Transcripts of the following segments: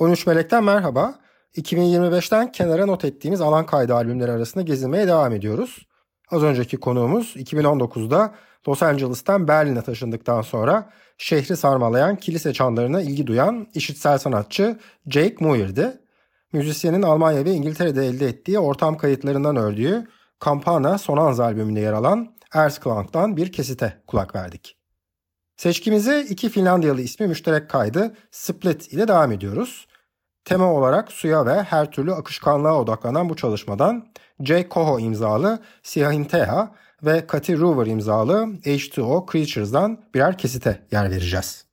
13 Melek'ten merhaba. 2025'ten kenara not ettiğimiz alan kaydı albümleri arasında gezinmeye devam ediyoruz. Az önceki konuğumuz 2019'da Los Angeles'tan Berlin'e taşındıktan sonra şehri sarmalayan kilise çanlarına ilgi duyan işitsel sanatçı Jake Muir'di. Müzisyenin Almanya ve İngiltere'de elde ettiği ortam kayıtlarından ördüğü Campana Sonanza albümünde yer alan Ersklang'dan bir kesite kulak verdik. Seçkimize iki Finlandiyalı ismi müşterek kaydı Split ile devam ediyoruz. Tema olarak suya ve her türlü akışkanlığa odaklanan bu çalışmadan J. Coho imzalı Siahinteha ve Cathy Ruver imzalı H2O Creatures'dan birer kesite yer vereceğiz.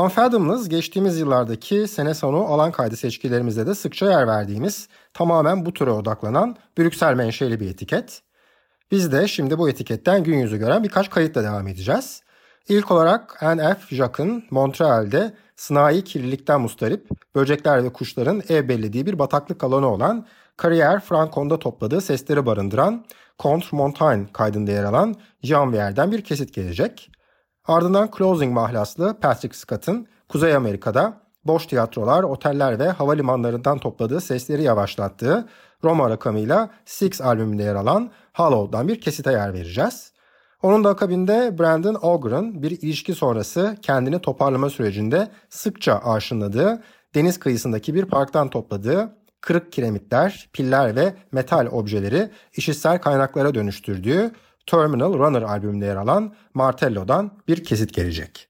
Unfathomless geçtiğimiz yıllardaki sene sonu alan kaydı seçkilerimizde de sıkça yer verdiğimiz tamamen bu türe odaklanan Brüksel menşeli bir etiket. Biz de şimdi bu etiketten gün yüzü gören birkaç kayıtla devam edeceğiz. İlk olarak N.F. Jacques'ın Montreal'de sınai kirlilikten mustarip böcekler ve kuşların ev bellediği bir bataklık alanı olan Carrière Francon'da topladığı sesleri barındıran Contre Montaigne kaydında yer alan Jean bir kesit gelecek. Ardından Closing mahlaslı Patrick Scott'ın Kuzey Amerika'da boş tiyatrolar, oteller ve havalimanlarından topladığı sesleri yavaşlattığı Roma rakamıyla Six albümünde yer alan Hollow'dan bir kesite yer vereceğiz. Onun da akabinde Brandon Ogre'ın bir ilişki sonrası kendini toparlama sürecinde sıkça aşınladığı deniz kıyısındaki bir parktan topladığı kırık kiremitler, piller ve metal objeleri işitsel kaynaklara dönüştürdüğü Terminal Runner albümünde yer alan Martello'dan bir kesit gelecek.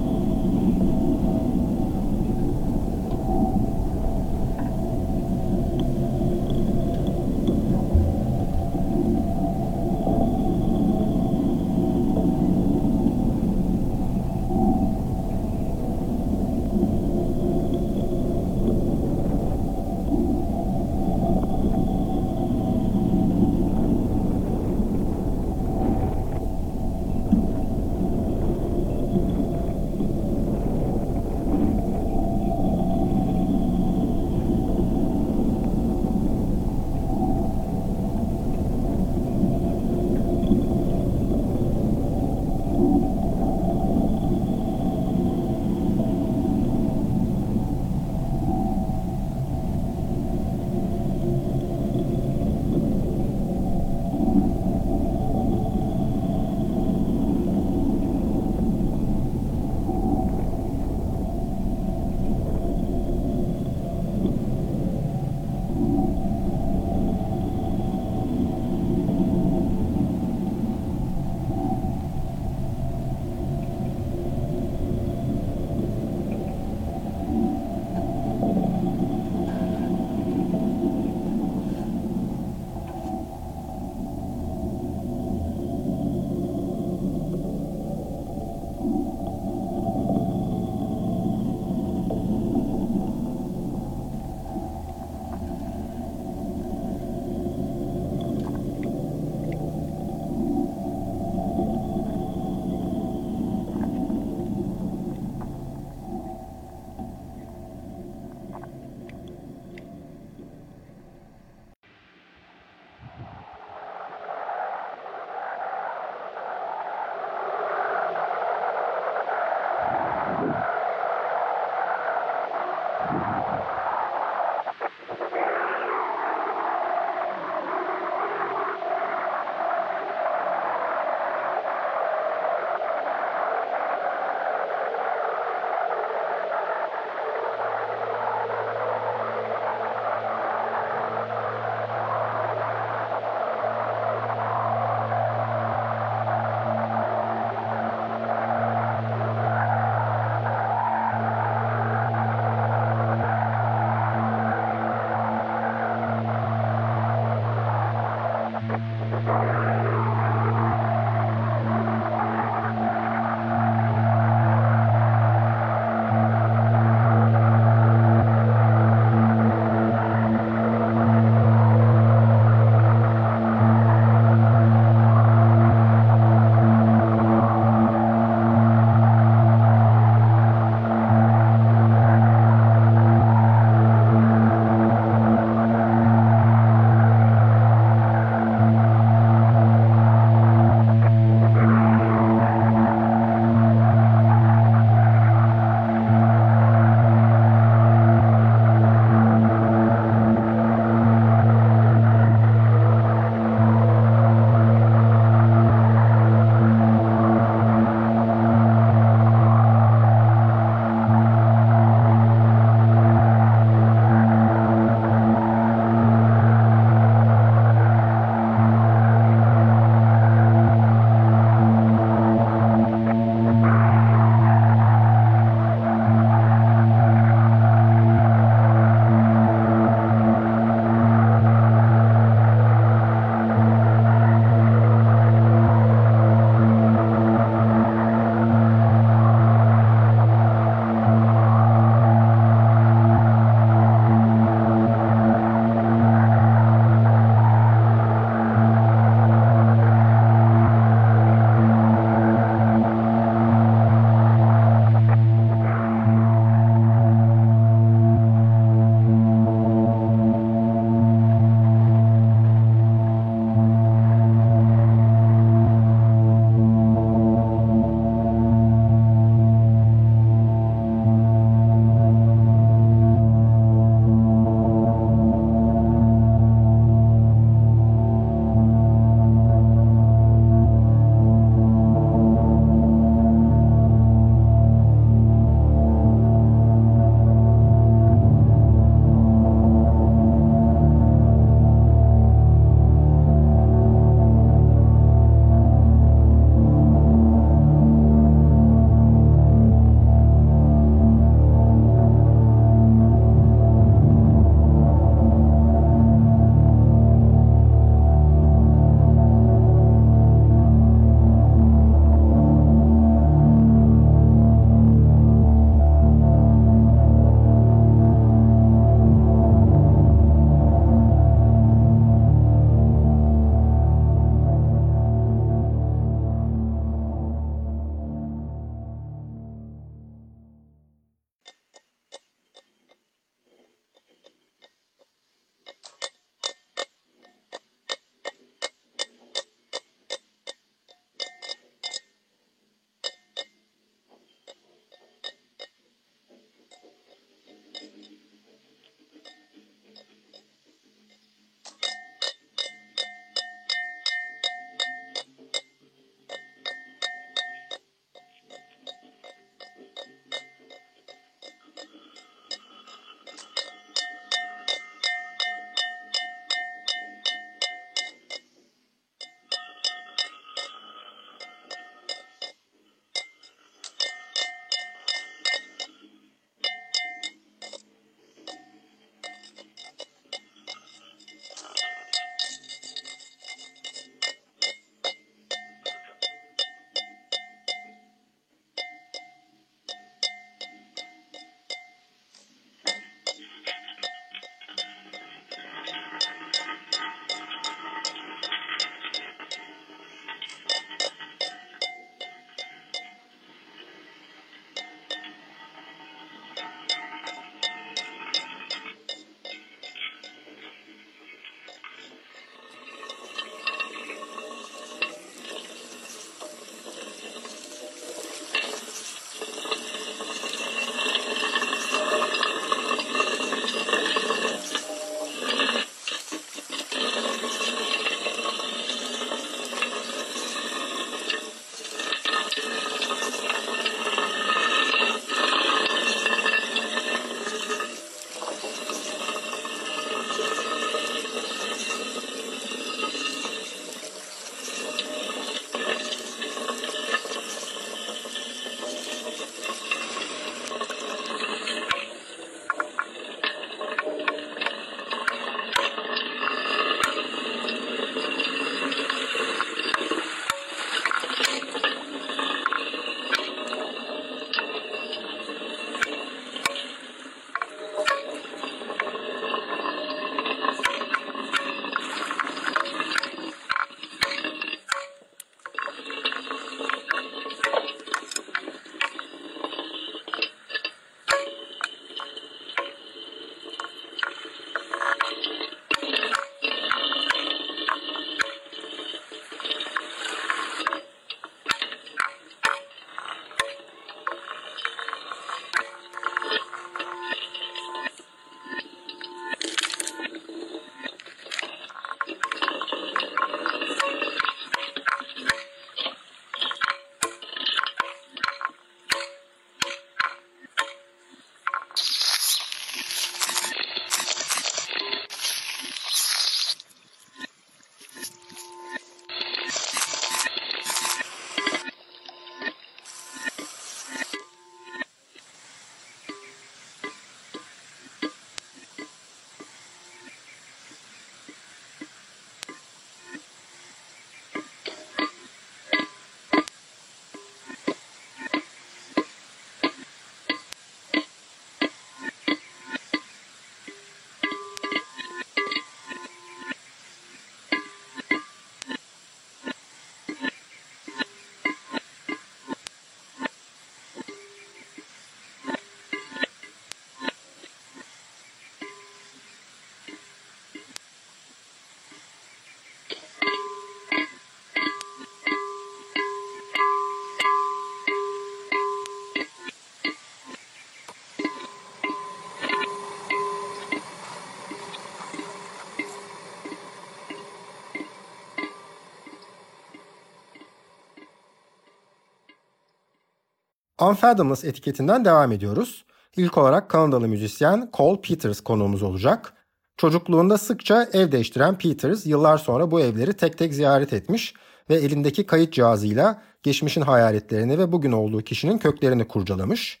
Unfathomless etiketinden devam ediyoruz. İlk olarak Kanadalı müzisyen Cole Peters konuğumuz olacak. Çocukluğunda sıkça ev değiştiren Peters yıllar sonra bu evleri tek tek ziyaret etmiş ve elindeki kayıt cihazıyla geçmişin hayaletlerini ve bugün olduğu kişinin köklerini kurcalamış.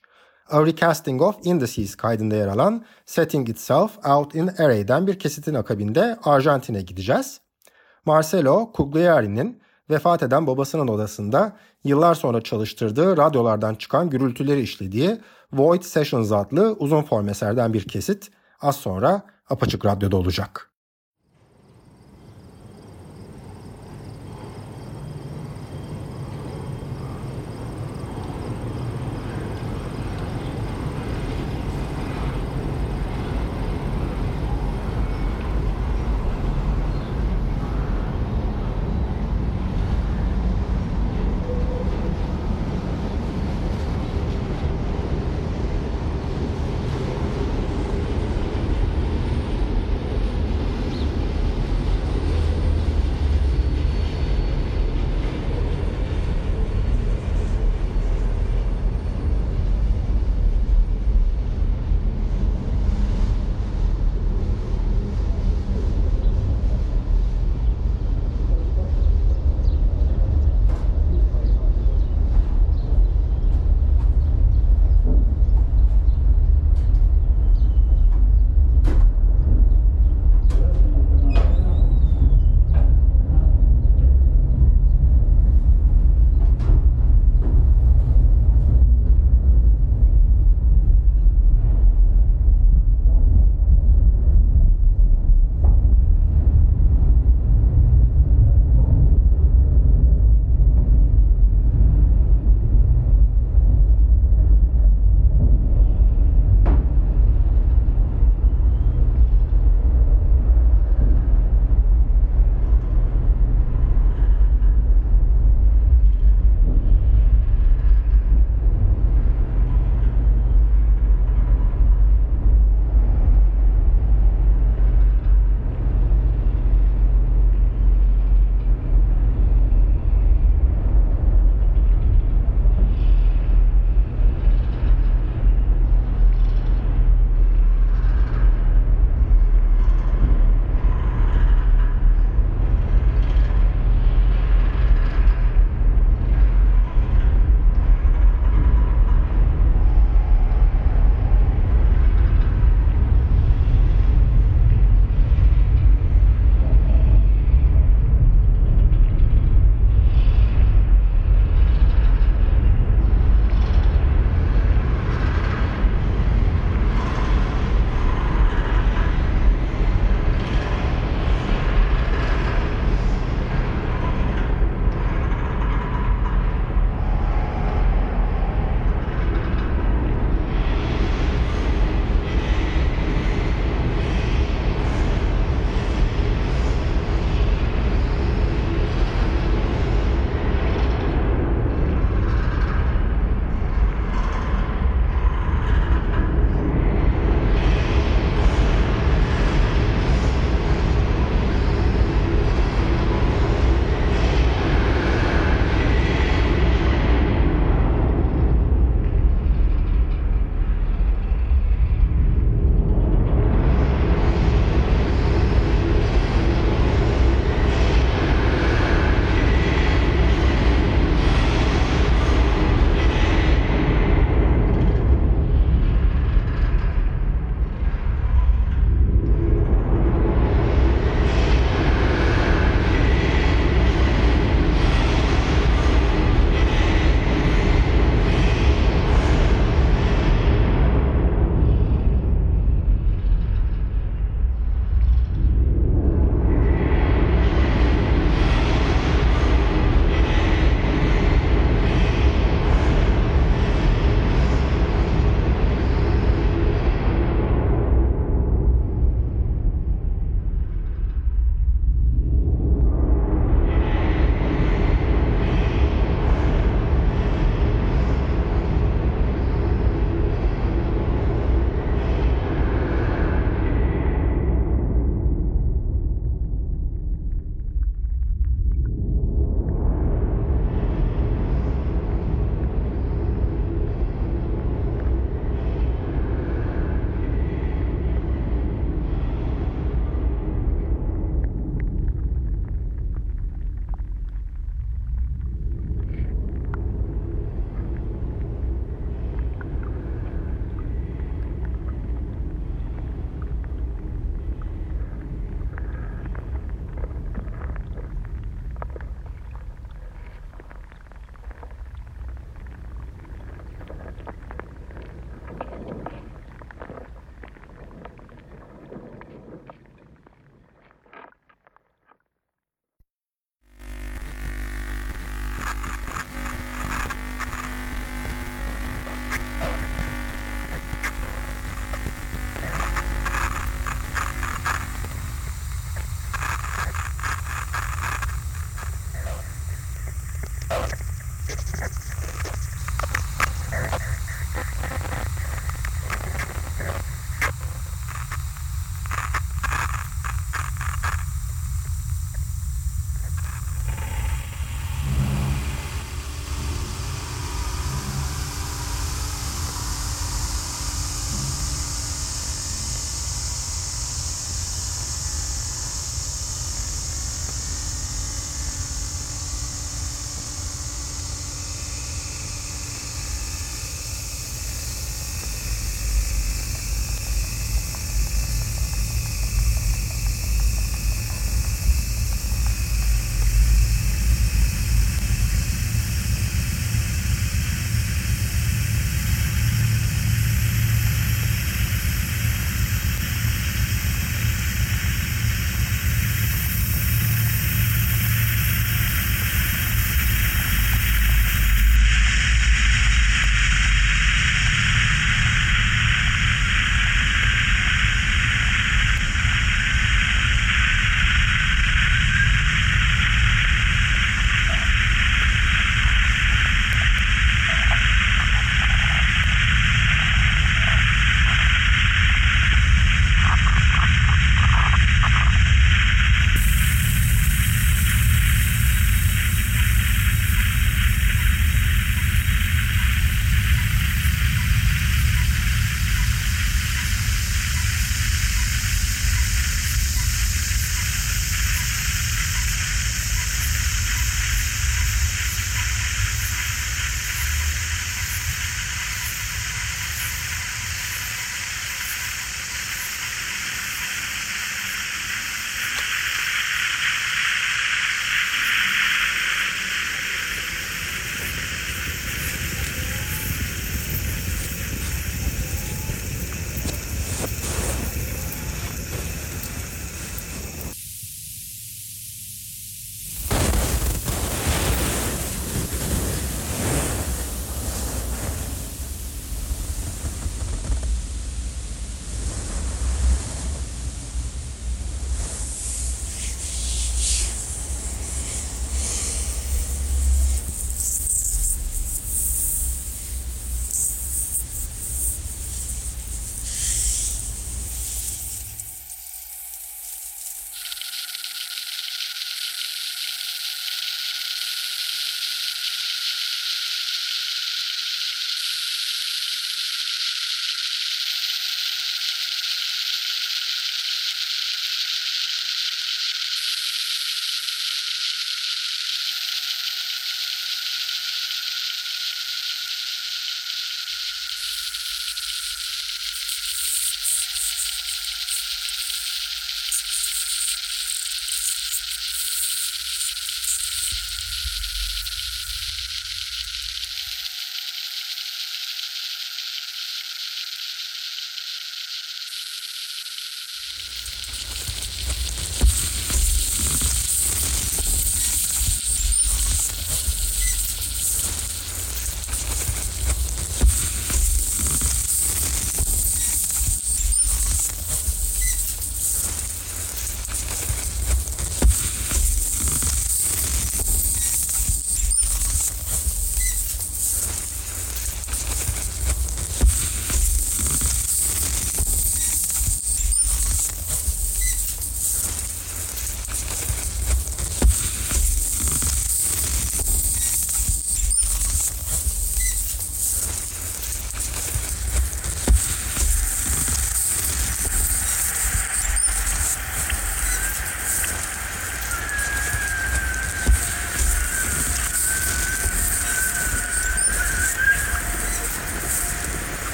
A Recasting of Indices kaydında yer alan Setting Itself Out in Array'den bir kesitin akabinde Arjantin'e gideceğiz. Marcelo Cugliari'nin vefat eden babasının odasında yıllar sonra çalıştırdığı radyolardan çıkan gürültüleri işlediği Void Sessions adlı uzun form eserden bir kesit az sonra Apaçık Radyo'da olacak.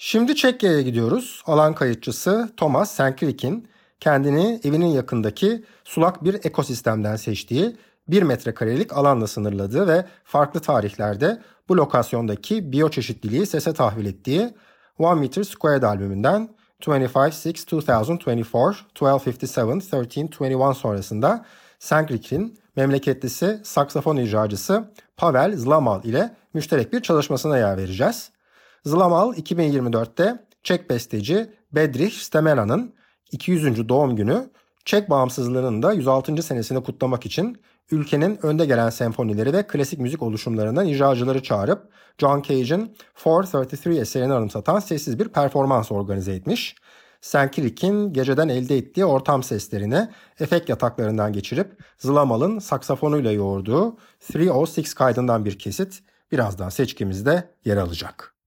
Şimdi Çekya'ya gidiyoruz. Alan kayıtçısı Thomas Senkrik'in kendini evinin yakındaki sulak bir ekosistemden seçtiği bir metrekarelik alanla sınırladığı ve farklı tarihlerde bu lokasyondaki biyoçeşitliliği sese tahvil ettiği One Meter Squared albümünden 25-6-2024, 1257-1321 sonrasında Senkrik'in memleketlisi saksafon icracısı Pavel Zlamal ile müşterek bir çalışmasına yer vereceğiz. Zlamal 2024'te Çek besteci Bedrich Stemena'nın 200. doğum günü Çek bağımsızlığının da 106. senesini kutlamak için ülkenin önde gelen senfonileri ve klasik müzik oluşumlarından icracıları çağırıp John Cage'in 433 eserini anımsatan sessiz bir performans organize etmiş. Senkirik'in geceden elde ettiği ortam seslerini efekt yataklarından geçirip Zlamal'ın saksafonuyla yoğurduğu 306 kaydından bir kesit birazdan seçkimizde yer alacak.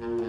Mm-hmm.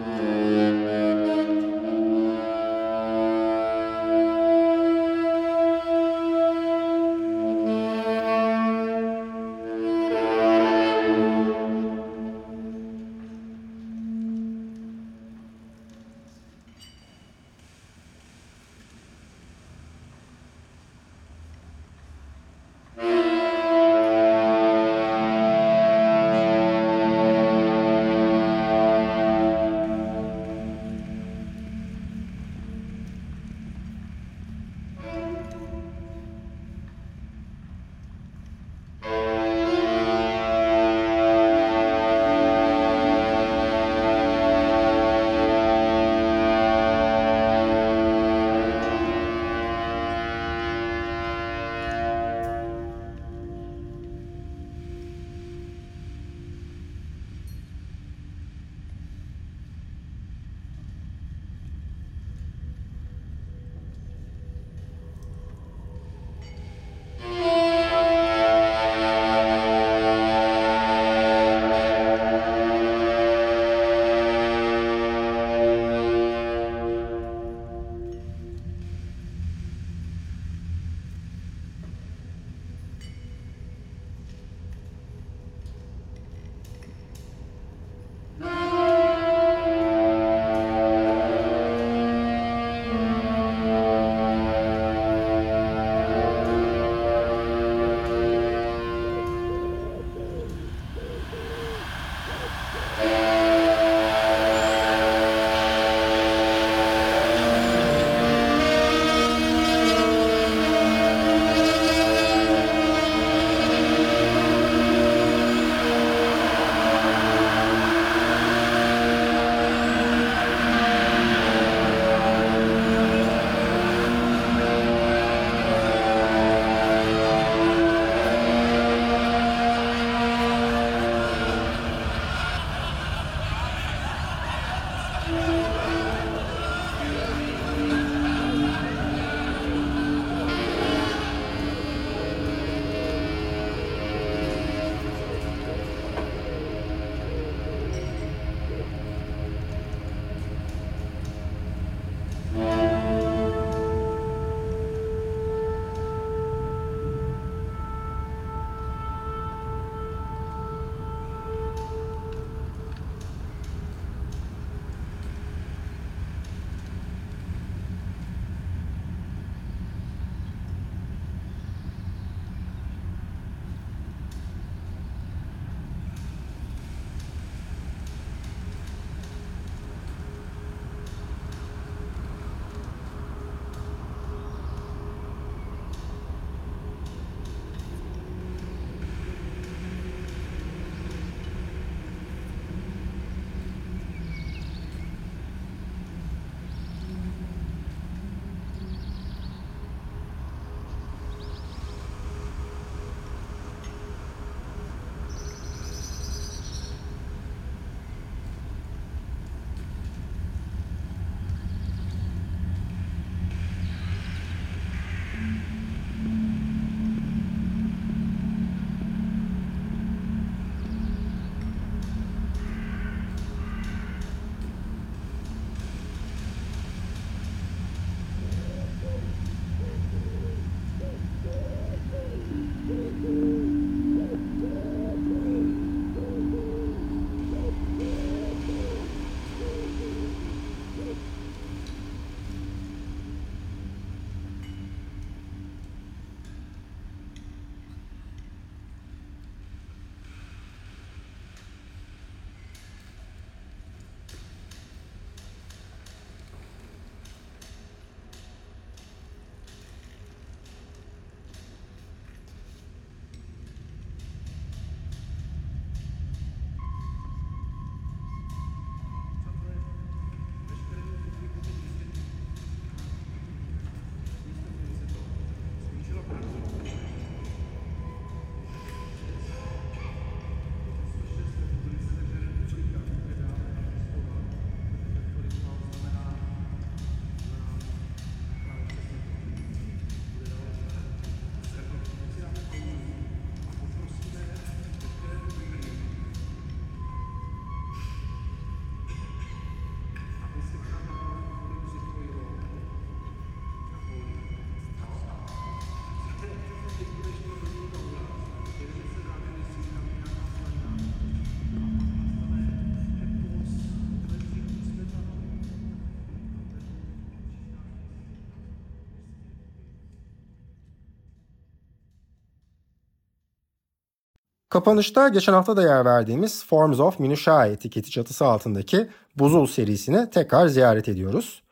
Kapanışta geçen hafta da yer verdiğimiz Forms of Minutiae etiketi çatısı altındaki Buzul serisini tekrar ziyaret ediyoruz.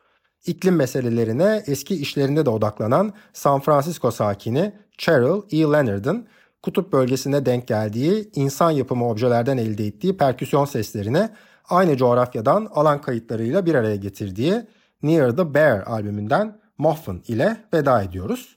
İklim meselelerine eski işlerinde de odaklanan San Francisco sakini Cheryl E. Leonard'ın kutup bölgesinde denk geldiği insan yapımı objelerden elde ettiği perküsyon seslerini aynı coğrafyadan alan kayıtlarıyla bir araya getirdiği Near the Bear albümünden Muffin ile veda ediyoruz.